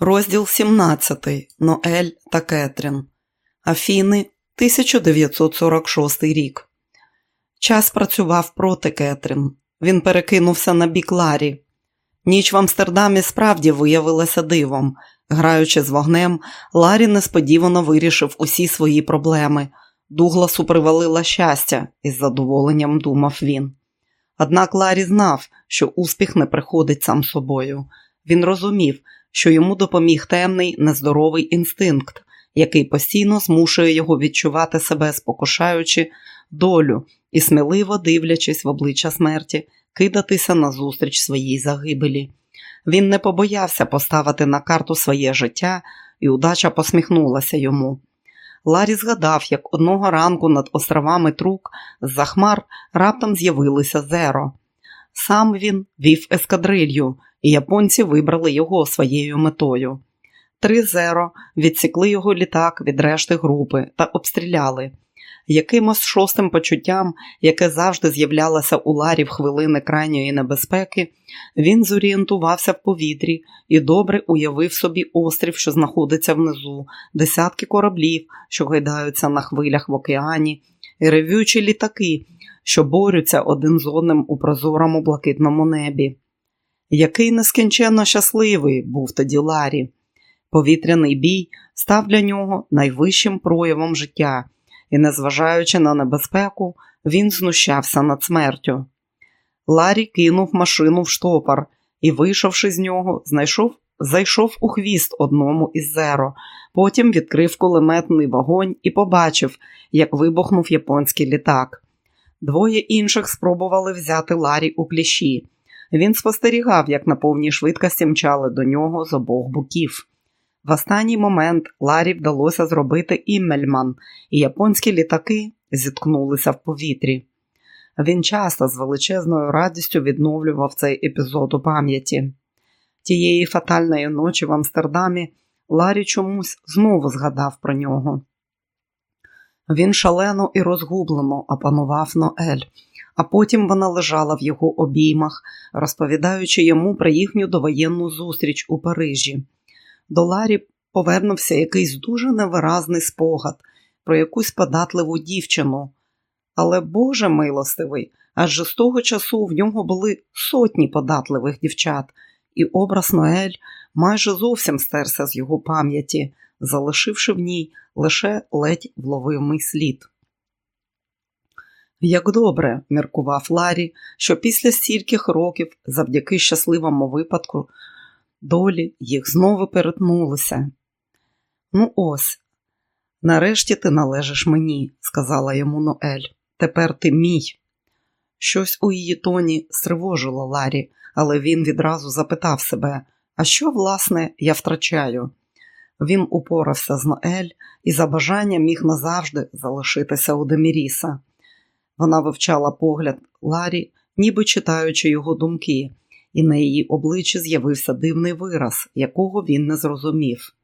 Розділ 17. Ноель та Кетрін. Афіни, 1946 рік. Час працював проти Кетрін. Він перекинувся на бік Ларі. Ніч в Амстердамі справді виявилася дивом. Граючи з вогнем, Ларі несподівано вирішив усі свої проблеми. Дугласу привалила щастя, із задоволенням думав він. Однак Ларі знав, що успіх не приходить сам собою. Він розумів, що йому допоміг темний, нездоровий інстинкт, який постійно змушує його відчувати себе, спокушаючи долю і сміливо дивлячись в обличчя смерті, кидатися назустріч своїй загибелі. Він не побоявся поставити на карту своє життя, і удача посміхнулася йому. Ларі згадав, як одного ранку над островами Трук з-за хмар раптом з'явилися зеро. Сам він вів ескадрилью, і японці вибрали його своєю метою. Три зеро відсікли його літак від решти групи та обстріляли. Якимось шостим почуттям, яке завжди з'являлося у Ларі в хвилини крайньої небезпеки, він зорієнтувався в повітрі і добре уявив собі острів, що знаходиться внизу, десятки кораблів, що гайдаються на хвилях в океані, і ревючі літаки, що борються один з одним у прозорому блакитному небі. Який нескінченно щасливий був тоді Ларі. Повітряний бій став для нього найвищим проявом життя, і, незважаючи на небезпеку, він знущався над смертю. Ларі кинув машину в штопор і, вийшовши з нього, знайшов, зайшов у хвіст одному із зеро, потім відкрив кулеметний вогонь і побачив, як вибухнув японський літак. Двоє інших спробували взяти Ларі у кліщі. Він спостерігав, як на повній швидкості мчали до нього з обох боків. В останній момент Ларі вдалося зробити іммельман, і японські літаки зіткнулися в повітрі. Він часто з величезною радістю відновлював цей епізод у пам'яті. Тієї фатальної ночі в Амстердамі Ларі чомусь знову згадав про нього. Він шалено і розгублено опанував Ноель, а потім вона лежала в його обіймах, розповідаючи йому про їхню довоєнну зустріч у Парижі. До Ларі повернувся якийсь дуже невиразний спогад про якусь податливу дівчину. Але Боже милостивий, адже з того часу в нього були сотні податливих дівчат, і образ Ноель майже зовсім стерся з його пам'яті, залишивши в ній лише ледь вловимий слід. Як добре, міркував Ларі, що після стільких років, завдяки щасливому випадку, долі їх знову перетнулися. Ну, ось, нарешті ти належиш мені, сказала йому Ноель. Тепер ти мій. Щось у її тоні стривожило Ларі, але він відразу запитав себе, а що, власне, я втрачаю? Він упорався з Ноель і за бажанням міг назавжди залишитися у Деміріса. Вона вивчала погляд Ларі, ніби читаючи його думки, і на її обличчі з'явився дивний вираз, якого він не зрозумів.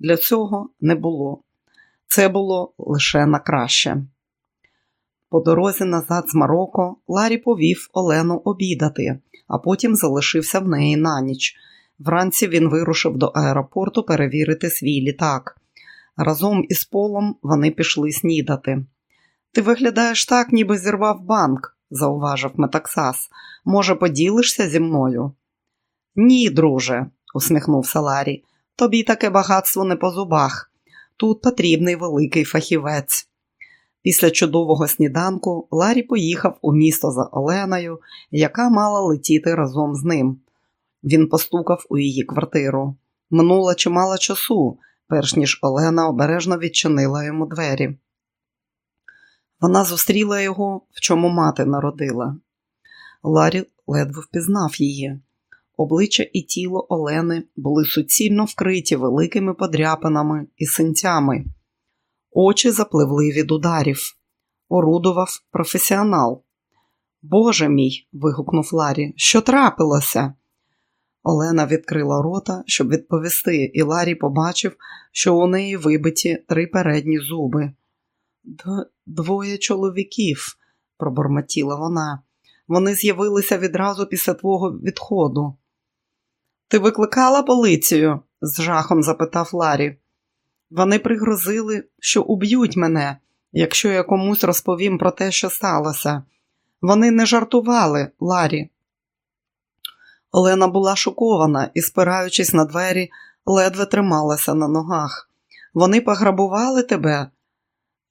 Для цього не було. Це було лише на краще. По дорозі назад з Марокко Ларі повів Олену обідати, а потім залишився в неї на ніч. Вранці він вирушив до аеропорту перевірити свій літак. Разом із полом вони пішли снідати. Ти виглядаєш так, ніби зірвав банк, зауважив Метаксас. Може, поділишся зі мною? Ні, друже, усміхнувся Ларі. Тобі таке багатство не по зубах. Тут потрібний великий фахівець. Після чудового сніданку Ларі поїхав у місто за Оленою, яка мала летіти разом з ним. Він постукав у її квартиру. Минуло чимало часу, перш ніж Олена обережно відчинила йому двері. Вона зустріла його, в чому мати народила. Ларі ледве впізнав її. Обличчя і тіло Олени були суцільно вкриті великими подряпинами і синцями. Очі запливли від ударів. Орудував професіонал. Боже мій. вигукнув Ларі, що трапилося? Олена відкрила рота, щоб відповісти, і Ларі побачив, що у неї вибиті три передні зуби. Двоє чоловіків, пробормотіла вона. Вони з'явилися відразу після твого відходу. Ти викликала поліцію? з жахом запитав Ларі. Вони пригрозили, що уб'ють мене, якщо я комусь розповім про те, що сталося. Вони не жартували, Ларі. Олена була шокована і, спираючись на двері, ледве трималася на ногах. Вони пограбували тебе?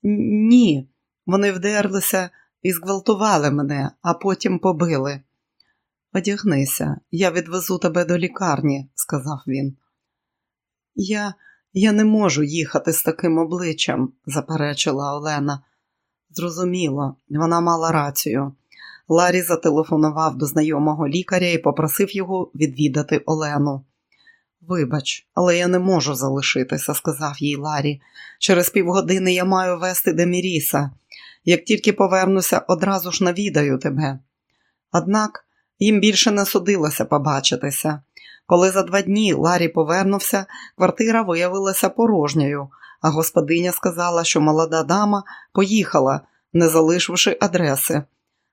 Ні, вони вдерлися і зґвалтували мене, а потім побили. Одягнися, я відвезу тебе до лікарні, сказав він. Я я не можу їхати з таким обличчям, заперечила Олена. Зрозуміло, вона мала рацію. Ларі зателефонував до знайомого лікаря і попросив його відвідати Олену. Вибач, але я не можу залишитися, сказав їй Ларі. Через півгодини я маю вести Деміріса. Як тільки повернуся, одразу ж навідаю тебе. Однак їм більше не судилося побачитися. Коли за два дні Ларі повернувся, квартира виявилася порожньою, а господиня сказала, що молода дама поїхала, не залишивши адреси.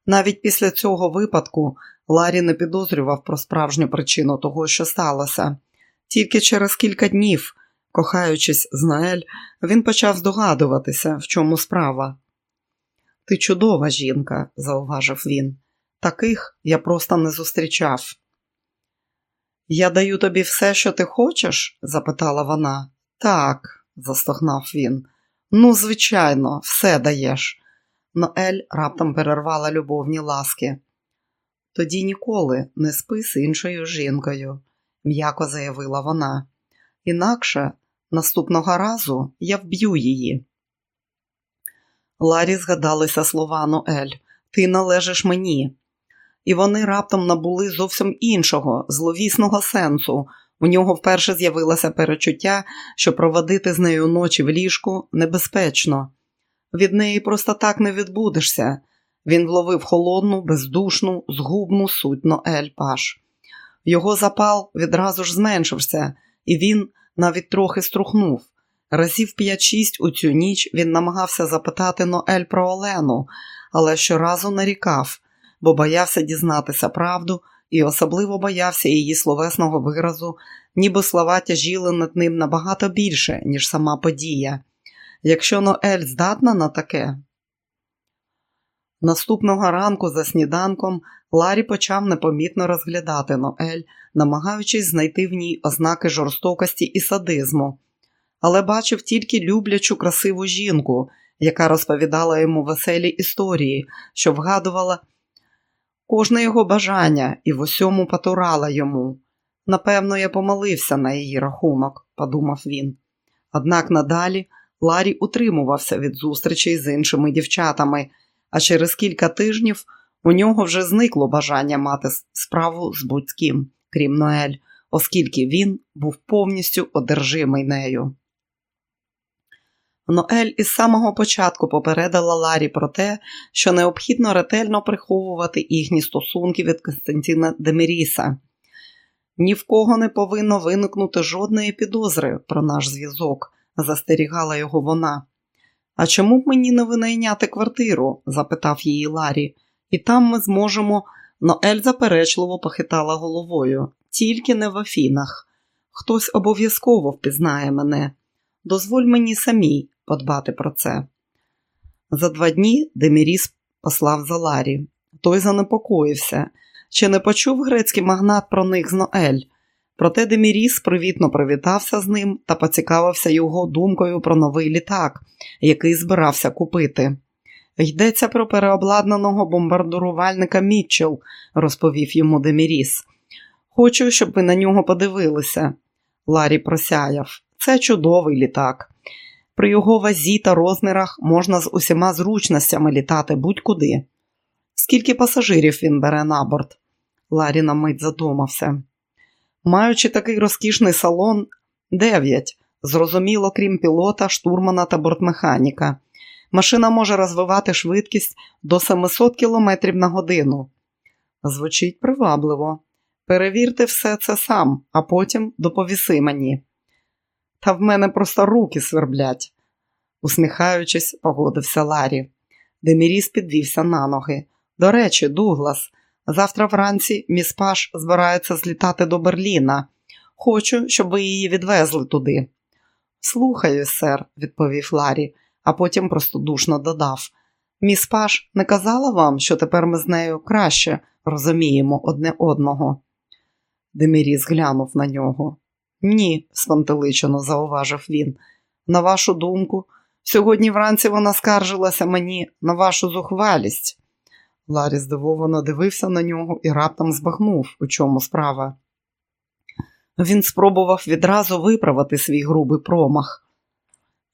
Навіть після цього випадку Ларі не підозрював про справжню причину того, що сталося. Тільки через кілька днів, кохаючись з Наель, він почав здогадуватися, в чому справа. Ти чудова жінка, зауважив він. Таких я просто не зустрічав. Я даю тобі все, що ти хочеш? запитала вона. Так, застогнав він. Ну, звичайно, все даєш. Ноель раптом перервала любовні ласки. Тоді ніколи не спи з іншою жінкою, м'яко заявила вона. Інакше наступного разу я вб'ю її. Ларі згадалися слова Ноель Ти належиш мені. І вони раптом набули зовсім іншого, зловісного сенсу. У нього вперше з'явилося перечуття, що проводити з нею ночі в ліжку небезпечно. Від неї просто так не відбудешся. Він вловив холодну, бездушну, згубну суть Ноель Паш. Його запал відразу ж зменшився, і він навіть трохи струхнув. Разів 5-6 у цю ніч він намагався запитати Ноель про Олену, але щоразу нарікав, бо боявся дізнатися правду і особливо боявся її словесного виразу, ніби слова тяжіли над ним набагато більше, ніж сама подія. Якщо Ноель здатна на таке. Наступного ранку за сніданком Ларі почав непомітно розглядати Ноель, намагаючись знайти в ній ознаки жорстокості і садизму але бачив тільки люблячу красиву жінку, яка розповідала йому веселі історії, що вгадувала кожне його бажання і в усьому потурала йому. Напевно, я помолився на її рахунок, подумав він. Однак надалі Ларі утримувався від зустрічей з іншими дівчатами, а через кілька тижнів у нього вже зникло бажання мати справу з будь-ким, крім Ноель, оскільки він був повністю одержимий нею. Ноель із самого початку попередила Ларі про те, що необхідно ретельно приховувати їхні стосунки від Константіна Деміріса. Ні в кого не повинно виникнути жодної підозри про наш зв'язок, застерігала його вона. А чому б мені не винайняти квартиру? запитав її Ларі, і там ми зможемо. Ноель заперечливо похитала головою, тільки не в Афінах. Хтось обов'язково впізнає мене. Дозволь мені самій подбати про це. За два дні Деміріс послав за Ларі. Той занепокоївся. Чи не почув грецький магнат про них з Ноель? Проте Деміріс привітно привітався з ним та поцікавився його думкою про новий літак, який збирався купити. Йдеться про переобладнаного бомбардурувальника Мітчел, розповів йому Деміріс. Хочу, щоб ви на нього подивилися. Ларі просяяв. Це чудовий літак. При його вазі та розмірах можна з усіма зручностями літати будь-куди. Скільки пасажирів він бере на борт? Ларі на мить задумався. Маючи такий розкішний салон, дев'ять. Зрозуміло, крім пілота, штурмана та бортмеханіка. Машина може розвивати швидкість до 700 км на годину. Звучить привабливо. Перевірте все це сам, а потім доповіси мені. Та в мене просто руки сверблять, усміхаючись, погодився Ларі. Деміріс підвівся на ноги. До речі, Дуглас, завтра вранці міс Паш збирається злітати до Берліна. Хочу, щоб ви її відвезли туди. Слухаю, сер, відповів Ларі, а потім простодушно додав. Міс Паш не казала вам, що тепер ми з нею краще розуміємо одне одного. Деміріс глянув на нього. Ні, спантеличено зауважив він. На вашу думку, сьогодні вранці вона скаржилася мені на вашу зухвалість. Ларі здивовано дивився на нього і раптом збагнув, у чому справа. Він спробував відразу виправити свій грубий промах.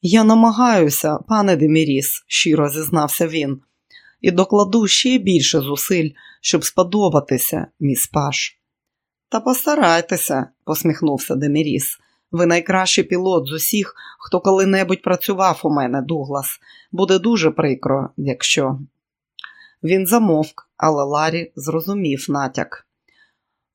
Я намагаюся, пане Деміріс, щиро зізнався він, і докладу ще більше зусиль, щоб сподобатися, міс Паш. Та постарайтеся, посміхнувся Деміріс. Ви найкращий пілот з усіх, хто коли-небудь працював у мене, Дуглас. Буде дуже прикро, якщо. Він замовк, але Ларі зрозумів натяк.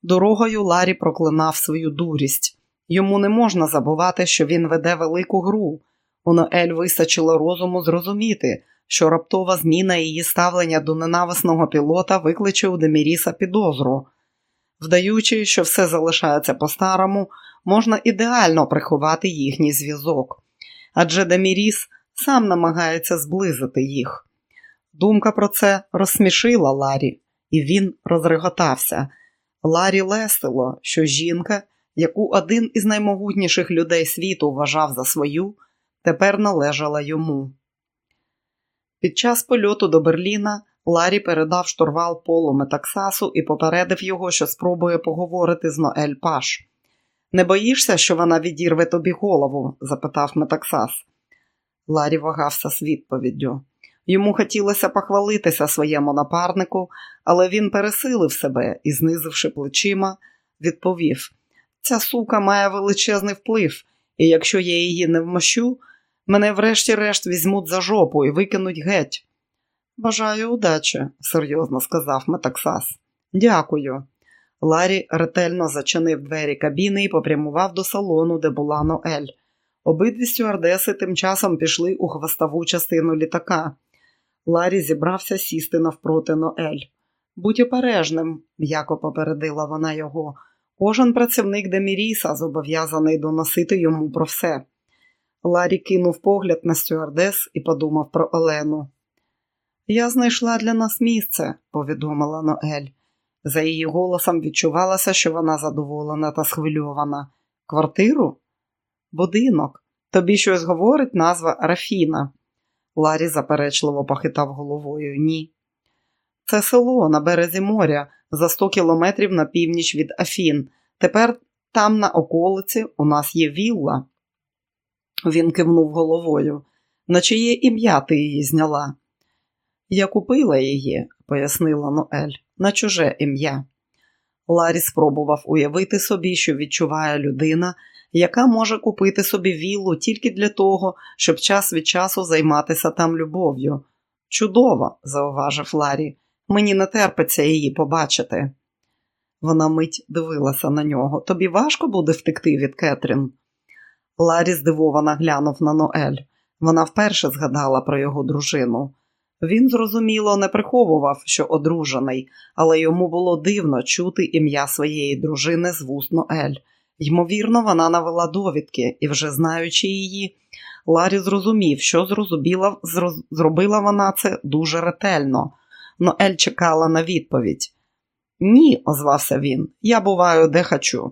Дорогою Ларі проклинав свою дурість. Йому не можна забувати, що він веде велику гру. У Ноель вистачило розуму зрозуміти, що раптова зміна її ставлення до ненависного пілота викличе у Деміріса підозру. Вдаючи, що все залишається по-старому, можна ідеально приховати їхній зв'язок. Адже Деміріс сам намагається зблизити їх. Думка про це розсмішила Ларі, і він розреготався. Ларі лестило, що жінка, яку один із наймогутніших людей світу вважав за свою, тепер належала йому. Під час польоту до Берліна Ларі передав штурвал полу Метаксасу і попередив його, що спробує поговорити з Ноель Паш. Не боїшся, що вона відірве тобі голову? запитав Метаксас. Ларі вагався з відповіддю. Йому хотілося похвалитися своєму напарнику, але він пересилив себе і, знизивши плечима, відповів: Ця сука має величезний вплив, і якщо я її не вмощу, мене врешті-решт візьмуть за жопу і викинуть геть. Бажаю удачі, серйозно сказав Метаксас. Дякую. Ларі ретельно зачинив двері кабіни і попрямував до салону, де була Ноель. Обидві стюардеси тим часом пішли у хвостову частину літака. Ларі зібрався сісти навпроти Ноель. Будь обережним, м'яко попередила вона його. Кожен працівник Деміріса зобов'язаний доносити йому про все. Ларі кинув погляд на стюардес і подумав про Олену. Я знайшла для нас місце, повідомила Ноель. За її голосом відчувалося, що вона задоволена та схвильована. Квартиру? Будинок. Тобі щось говорить назва Рафіна. Ларі заперечливо похитав головою. Ні. Це село на березі моря, за 100 кілометрів на північ від Афін. Тепер там, на околиці, у нас є вілла. Він кивнув головою. На чиє ім'я ти її зняла? Я купила її, пояснила Ноель, на чуже ім'я. Ларі спробував уявити собі, що відчуває людина, яка може купити собі віллу тільки для того, щоб час від часу займатися там любов'ю. Чудово, зауважив Ларі, мені не терпиться її побачити. Вона мить дивилася на нього. Тобі важко буде втекти від Кетрін. Ларі здивовано глянув на Ноель. Вона вперше згадала про його дружину. Він, зрозуміло, не приховував, що одружений, але йому було дивно чути ім'я своєї дружини з вуст Ноель. Ймовірно, вона навела довідки, і, вже знаючи її, Ларі зрозумів, що зрозуміла, зроз, зробила вона це дуже ретельно. Ноель чекала на відповідь. Ні, озвався він, я буваю, де хочу.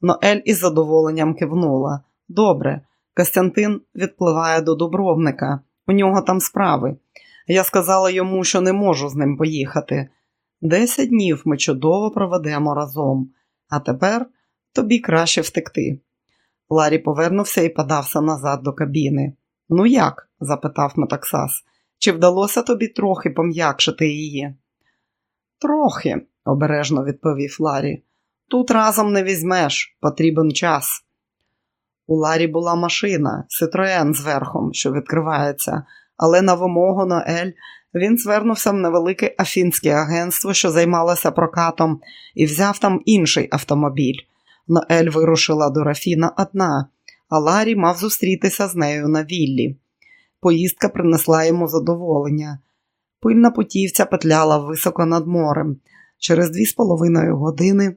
Ноель із задоволенням кивнула. Добре, Костянтин відпливає до Дубровника, у нього там справи. Я сказала йому, що не можу з ним поїхати. Десять днів ми чудово проведемо разом, а тепер тобі краще втекти. Ларі повернувся і подався назад до кабіни. Ну як? запитав Метаксас. Чи вдалося тобі трохи пом'якшити її? Трохи, обережно відповів Ларі. Тут разом не візьмеш, потрібен час. У Ларі була машина, ситроен з що відкривається, але на вимогу Ноель він звернувся в невелике афінське агентство, що займалося прокатом, і взяв там інший автомобіль. Ноель вирушила до Рафіна одна, а Ларі мав зустрітися з нею на віллі. Поїздка принесла йому задоволення. Пильна путівця петляла високо над морем. Через дві з половиною години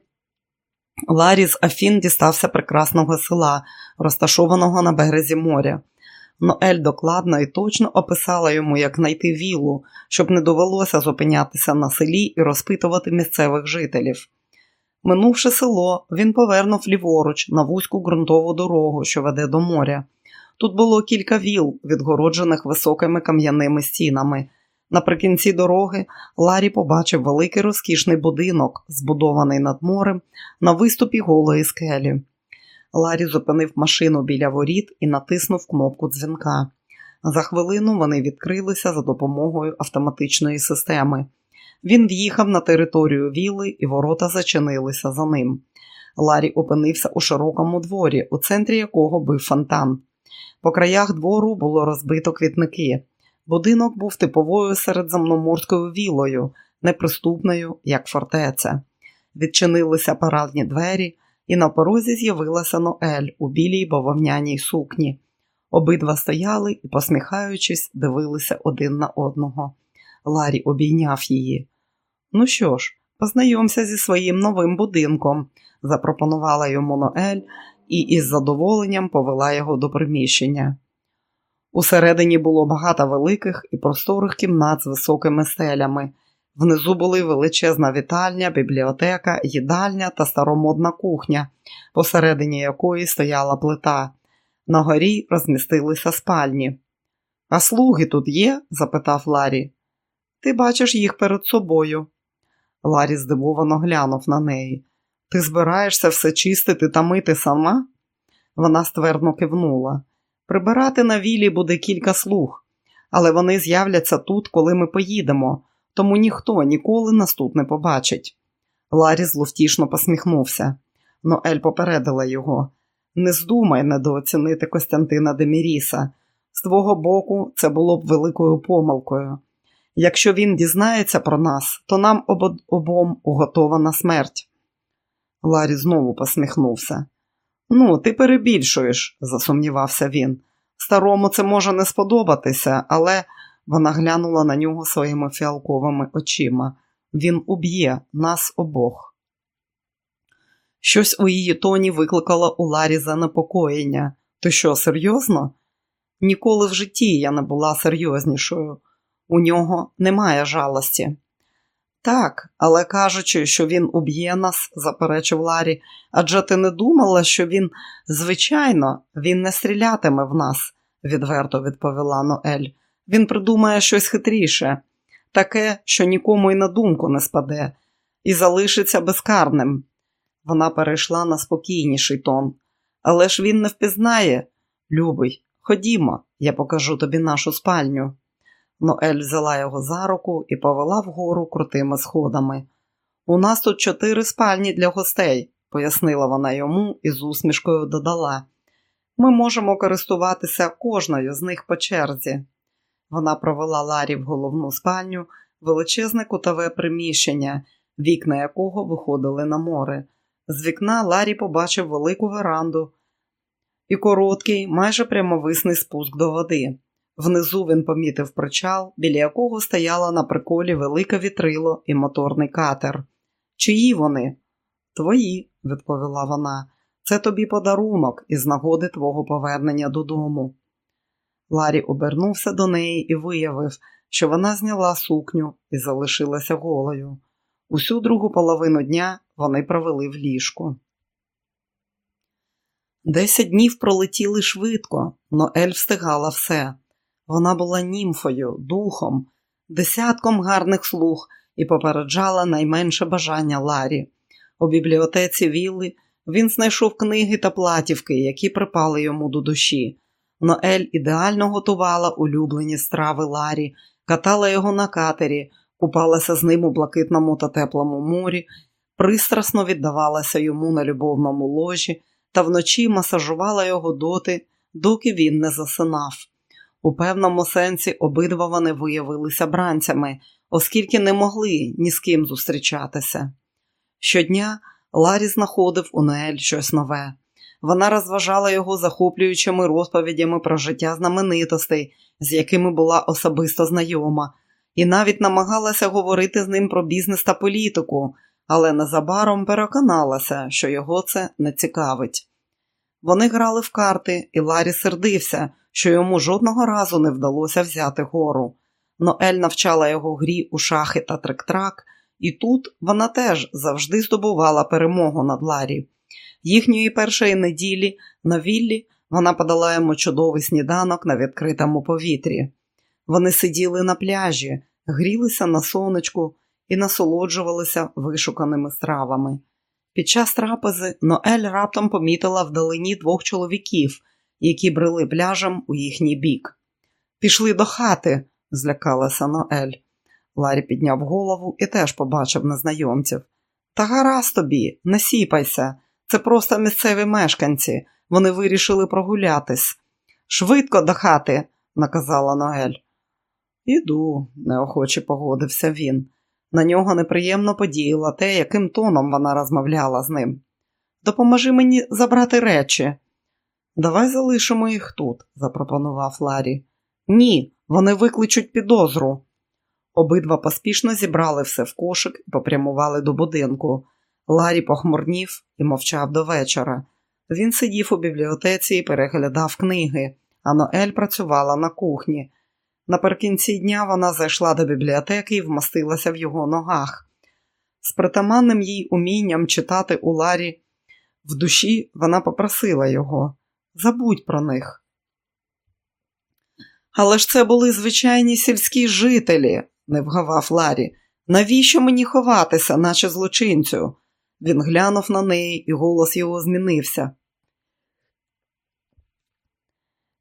Ларі з Афін дістався прекрасного села, розташованого на березі моря. Ноель докладно і точно описала йому, як знайти віллу, щоб не довелося зупинятися на селі і розпитувати місцевих жителів. Минувши село, він повернув ліворуч на вузьку ґрунтову дорогу, що веде до моря. Тут було кілька віл, відгороджених високими кам'яними стінами. Наприкінці дороги Ларі побачив великий розкішний будинок, збудований над морем, на виступі голої скелі. Ларі зупинив машину біля воріт і натиснув кнопку дзвінка. За хвилину вони відкрилися за допомогою автоматичної системи. Він в'їхав на територію віли, і ворота зачинилися за ним. Ларі опинився у широкому дворі, у центрі якого бив фонтан. По краях двору було розбито квітники. Будинок був типовою середземноморською вілою, неприступною, як фортеця. Відчинилися парадні двері, і на порозі з'явилася Ноель у білій бавовняній сукні. Обидва стояли і, посміхаючись, дивилися один на одного. Ларі обійняв її. Ну що ж, познайомся зі своїм новим будинком, запропонувала йому Ноель і із задоволенням повела його до приміщення. Усередині було багато великих і просторих кімнат з високими стелями. Внизу були величезна вітальня, бібліотека, їдальня та старомодна кухня, посередині якої стояла плита. На горі розмістилися спальні. А слуги тут є? запитав Ларі. Ти бачиш їх перед собою. Ларі здивовано глянув на неї. Ти збираєшся все чистити та мити сама? Вона ствердно кивнула. Прибирати на вілі буде кілька слуг, але вони з'являться тут, коли ми поїдемо, тому ніхто ніколи нас тут не побачить. Ларі зловтішно посміхнувся. Ноель попередила його. Не здумай недооцінити Костянтина Деміріса. З твого боку, це було б великою помилкою. Якщо він дізнається про нас, то нам об обом уготована смерть. Ларі знову посміхнувся. Ну, ти перебільшуєш, засумнівався він. Старому це може не сподобатися, але вона глянула на нього своїми фіалковими очима. Він уб'є нас обох. Щось у її тоні викликало у Ларі занепокоєння. Ти що, серйозно? Ніколи в житті я не була серйознішою. У нього немає жалості. Так, але кажучи, що він уб'є нас, заперечив Ларі, адже ти не думала, що він, звичайно, він не стрілятиме в нас, відверто відповіла Ноель. Він придумає щось хитріше, таке, що нікому й на думку не спаде, і залишиться безкарним. Вона перейшла на спокійніший тон. Але ж він не впізнає. Любий, ходімо, я покажу тобі нашу спальню. Ноель взяла його за руку і повела вгору крутими сходами. У нас тут чотири спальні для гостей, пояснила вона йому і з усмішкою додала. Ми можемо користуватися кожною з них по черзі. Вона провела Ларі в головну спальню, величезне кутове приміщення, вікна якого виходили на море. З вікна Ларі побачив велику веранду і короткий, майже прямовисний спуск до води. Внизу він помітив причал, біля якого стояло на приколі велике вітрило і моторний катер. Чиї вони? Твої, відповіла вона. Це тобі подарунок із нагоди твого повернення додому. Ларі обернувся до неї і виявив, що вона зняла сукню і залишилася голою. Усю другу половину дня вони провели в ліжку. Десять днів пролетіли швидко, но Ель встигала все. Вона була німфою, духом, десятком гарних слуг і попереджала найменше бажання Ларі. У бібліотеці Вілли він знайшов книги та платівки, які припали йому до душі. Ноель ідеально готувала улюблені страви Ларі, катала його на катері, купалася з ним у блакитному та теплому морі, пристрасно віддавалася йому на любовному ложі та вночі масажувала його доти, доки він не засинав. У певному сенсі обидва вони виявилися бранцями, оскільки не могли ні з ким зустрічатися. Щодня Ларі знаходив у Неель щось нове. Вона розважала його захоплюючими розповідями про життя знаменитостей, з якими була особисто знайома, і навіть намагалася говорити з ним про бізнес та політику, але незабаром переконалася, що його це не цікавить. Вони грали в карти, і Ларі сердився, що йому жодного разу не вдалося взяти гору. Ноель навчала його грі у шахи та трик-трак, і тут вона теж завжди здобувала перемогу над Ларі. Їхньої першої неділі на віллі вона подала йому чудовий сніданок на відкритому повітрі. Вони сиділи на пляжі, грілися на сонечку і насолоджувалися вишуканими стравами. Під час трапези Ноель раптом помітила вдалині двох чоловіків, які брели пляжем у їхній бік. Пішли до хати, злякалася Ноель. Ларі підняв голову і теж побачив незнайомців. Та гаразд тобі, не сіпайся, це просто місцеві мешканці. Вони вирішили прогулятись. Швидко до хати, наказала Ноель. Іду, неохоче погодився він. На нього неприємно подіяло те, яким тоном вона розмовляла з ним. Допоможи мені забрати речі. Давай залишимо їх тут, запропонував Ларі. Ні, вони викличуть підозру. Обидва поспішно зібрали все в кошик і попрямували до будинку. Ларі похмурнів і мовчав до вечора. Він сидів у бібліотеці і переглядав книги, а Ноель працювала на кухні. Наприкінці дня вона зайшла до бібліотеки і вмостилася в його ногах. З притаманним їй умінням читати у Ларі в душі вона попросила його забудь про них. Але ж це були звичайні сільські жителі, не вгавав Ларі. Навіщо мені ховатися, наче злочинцю? Він глянув на неї, і голос його змінився.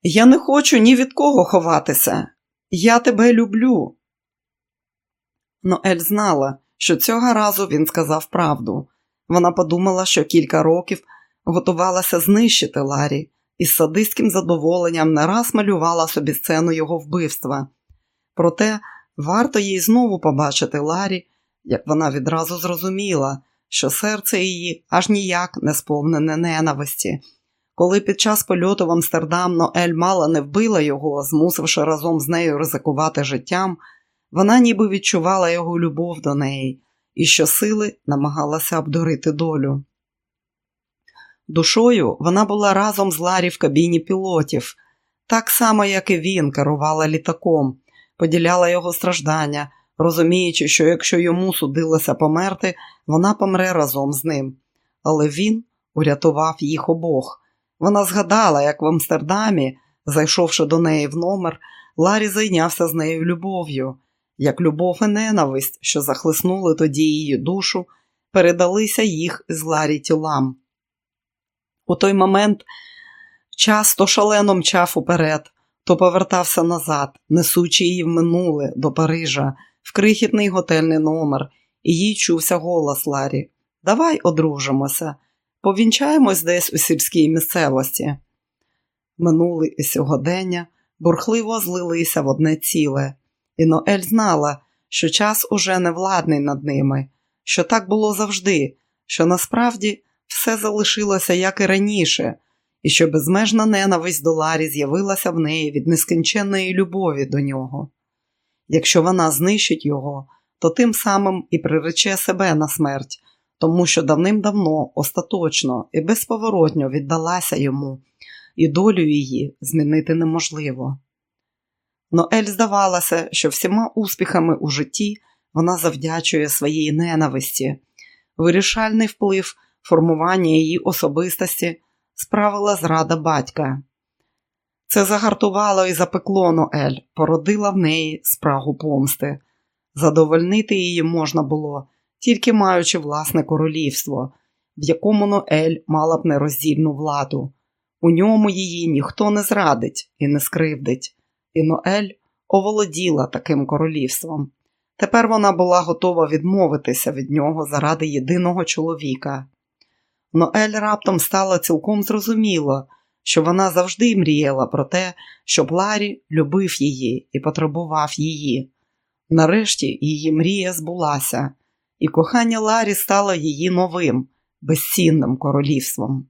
Я не хочу ні від кого ховатися. Я тебе люблю. Ноель знала, що цього разу він сказав правду. Вона подумала, що кілька років готувалася знищити Ларі і з садистським задоволенням не раз малювала собі сцену його вбивства. Проте варто їй знову побачити Ларі, як вона відразу зрозуміла, що серце її аж ніяк не сповнене ненависті. Коли під час польоту в Амстердам Ноель мала не вбила його, змусивши разом з нею ризикувати життям, вона ніби відчувала його любов до неї і щосили намагалася обдурити долю. Душою вона була разом з Ларі в кабіні пілотів, так само, як і він керувала літаком, поділяла його страждання, розуміючи, що якщо йому судилося померти, вона помре разом з ним. Але він урятував їх обох. Вона згадала, як в Амстердамі, зайшовши до неї в номер, Ларі зайнявся з нею любов'ю, як любов і ненависть, що захлиснули тоді її душу, передалися їх з Ларі тілам. У той момент час то шалено мчав уперед, то повертався назад, несучи її в минуле до Парижа, в крихітний готельний номер, і їй чувся голос Ларі. Давай одружимося, повінчаємось десь у сільській місцевості. Минуле і сьогодення бурхливо злилися в одне ціле, і Ноель знала, що час уже не владний над ними, що так було завжди, що насправді все залишилося як і раніше, і що безмежна ненависть до Ларі з'явилася в неї від нескінченної любові до нього. Якщо вона знищить його, то тим самим і прирече себе на смерть, тому що давним-давно остаточно і безповоротньо віддалася йому, і долю її змінити неможливо. Ноель здавалося, що всіма успіхами у житті вона завдячує своїй ненависті, вирішальний вплив формування її особистості справила зрада батька. Це загартувало і запекло Ноель, породила в неї спрагу помсти. Задовольнити її можна було, тільки маючи власне королівство, в якому Ноель мала б нероздільну владу. У ньому її ніхто не зрадить і не скривдить, і Ноель оволоділа таким королівством. Тепер вона була готова відмовитися від нього заради єдиного чоловіка. Ноель раптом стало цілком зрозуміло, що вона завжди мріяла про те, щоб Ларі любив її і потребував її. Нарешті її мрія збулася, і кохання Ларі стало її новим, безцінним королівством.